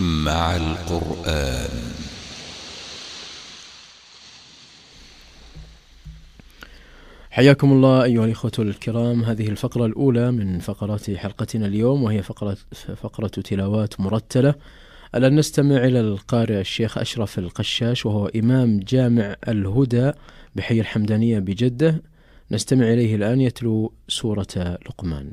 مع القرآن. حياكم الله أيها الإخوة الكرام. هذه الفقرة الأولى من فقرات حلقتنا اليوم وهي فقرة, فقرة تلاوات مرتلة. الآن نستمع إلى القارئ الشيخ أشرف القشاش وهو إمام جامع الهدى بحي الحمدانية بجدة. نستمع إليه الآن يتلو سورة لقمان.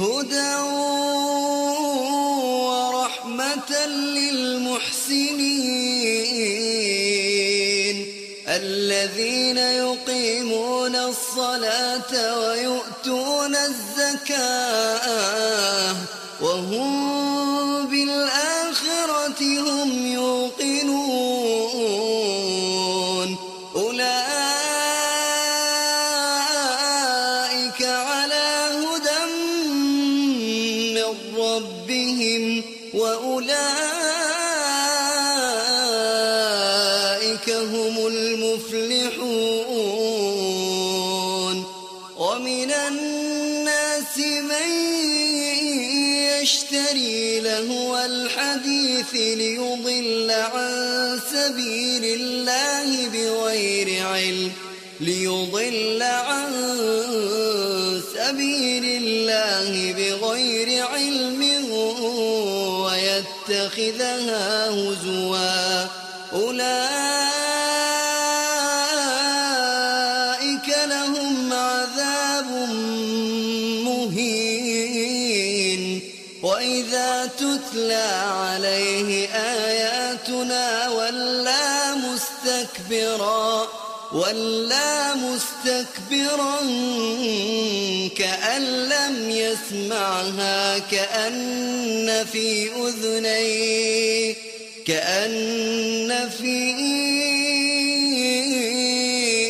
هدى ورحمة للمحسنين. الذين يقيمون الصلاة ويؤتون الزكاة من ربهم وأولئك هم المفلحون ومن الناس من يشتري لهو الحديث ليضل عن سبيل الله بغير علم ليضل عن سبيل الله بغير ويتخذها هزوا. أولئك لهم عذاب مهين. وإذا تتلى عليه آياتنا ولا مستكبرا ولا مستكبرا كأن لم يسمعها كأن في أذنيه كأن في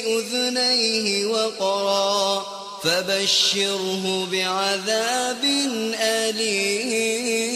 أذنيه وقرا. فبشره بعذاب أليم.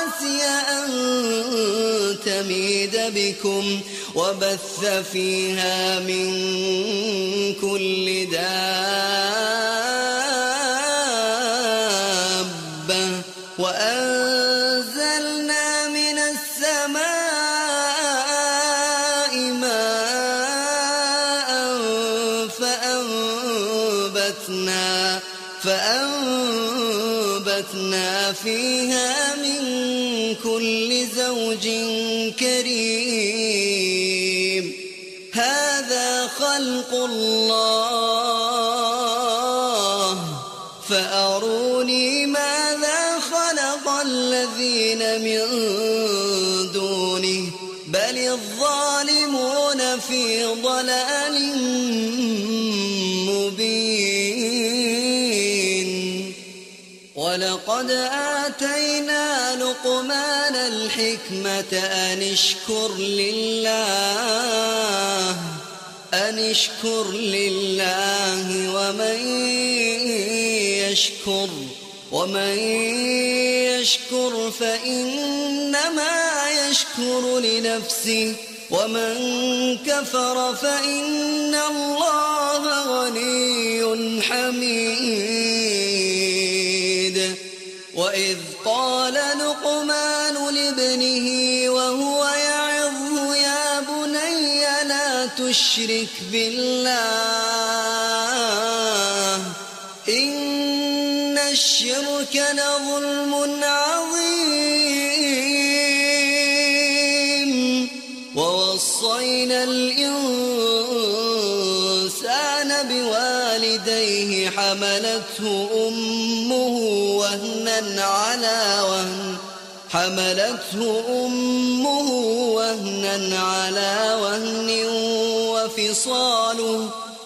أن تميد بكم وبث فيها من كل دابة فأروني ماذا خلق الذين من دونه بل الظالمون في ضلال مبين. ولقد آتينا لقمان الحكمة أن اشكر لله أن اشكر لله ومن يشكر ومن يشكر فإنما يشكر لنفسه ومن كفر فإن الله غني حميد. وإذ قال لقمان لابنه وهو يعظه يا تشرك بالله الشرك لظلم عظيم. ووصينا الإنسان بوالديه حملته أمه وهنا على وهن. حملته أمه وهنا على وهن وفصاله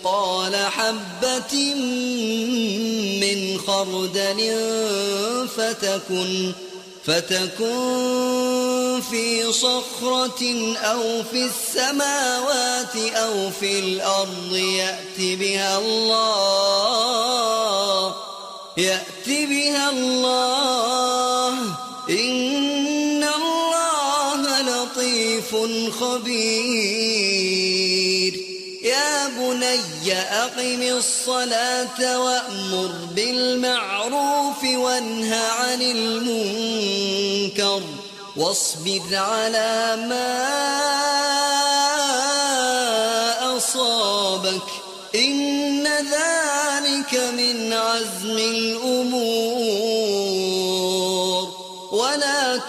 مثقال حبة من خردل فتكن فتكن في صخرة أو في السماوات أو في الأرض يأت بها الله يأت بها الله. إن الله لطيف خبير. بني أقم الصلاة وأمر بالمعروف وانه عن المنكر واصبر على ما أصابك إن ذلك من عزم الأمور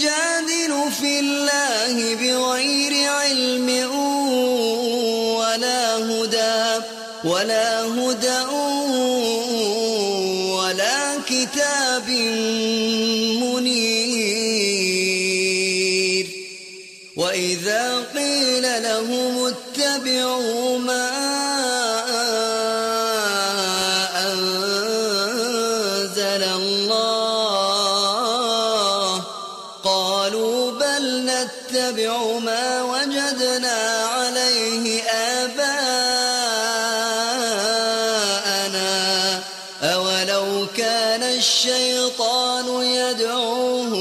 يجادل في الله بغير علم ولا هدى ولا هدى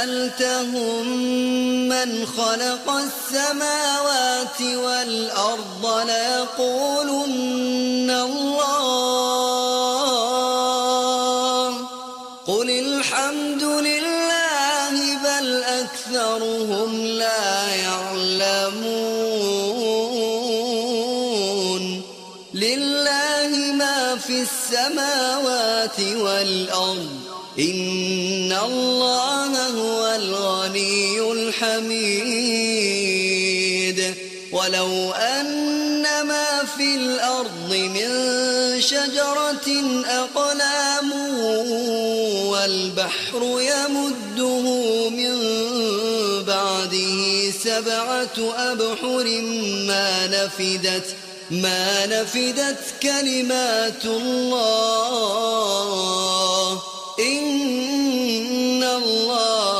سألتهم من خلق السماوات والأرض ليقولن الله الحميد ولو أن ما في الأرض من شجرة أقلام والبحر يمده من بعده سبعة أبحر ما نفدت ما نفدت كلمات الله. إن الله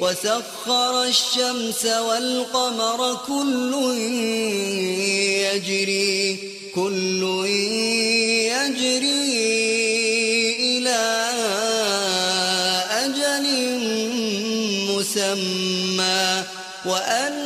وسخر الشمس والقمر كل يجري كل يجري إلى أجل مسمى. وأن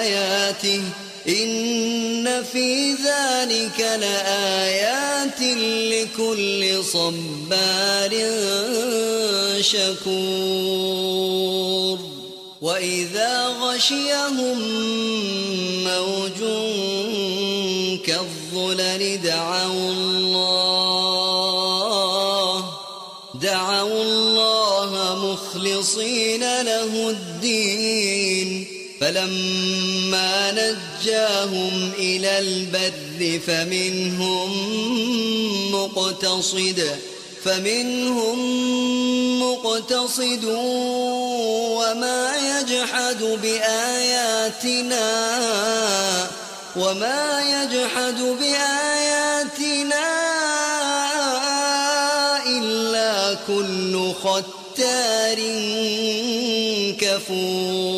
آياته إن في ذلك لآيات لكل صبار شكور وإذا غشيهم موج كالظلل دعوا فلما نجاهم إلى البر فمنهم مقتصد فمنهم مقتصد وما يجحد بآياتنا وما يجحد بآياتنا إلا كل ختار كفور.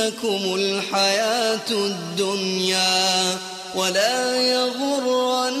تغرنكم الحياة الدنيا ولا يغرنكم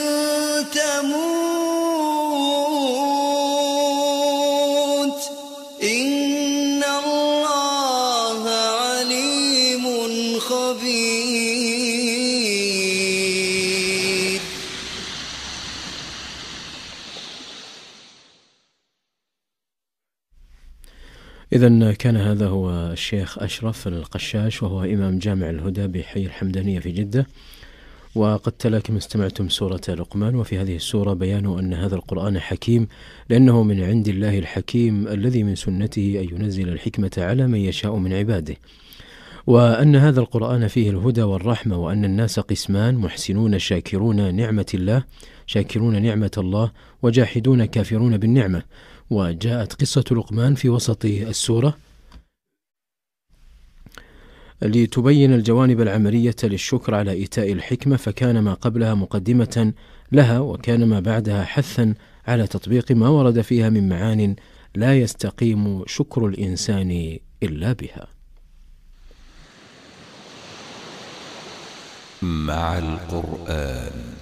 إذا كان هذا هو الشيخ أشرف القشاش وهو إمام جامع الهدى بحي الحمدانية في جدة. وقد تلا كما استمعتم سورة لقمان وفي هذه السورة بيان أن هذا القرآن حكيم لأنه من عند الله الحكيم الذي من سنته أن ينزل الحكمة على من يشاء من عباده. وأن هذا القرآن فيه الهدى والرحمة وأن الناس قسمان محسنون شاكرون نعمة الله شاكرون نعمة الله وجاحدون كافرون بالنعمة. وجاءت قصة لقمان في وسط السورة لتبين الجوانب العملية للشكر على إيتاء الحكمة فكان ما قبلها مقدمة لها وكان ما بعدها حثا على تطبيق ما ورد فيها من معان لا يستقيم شكر الإنسان إلا بها. مع القرآن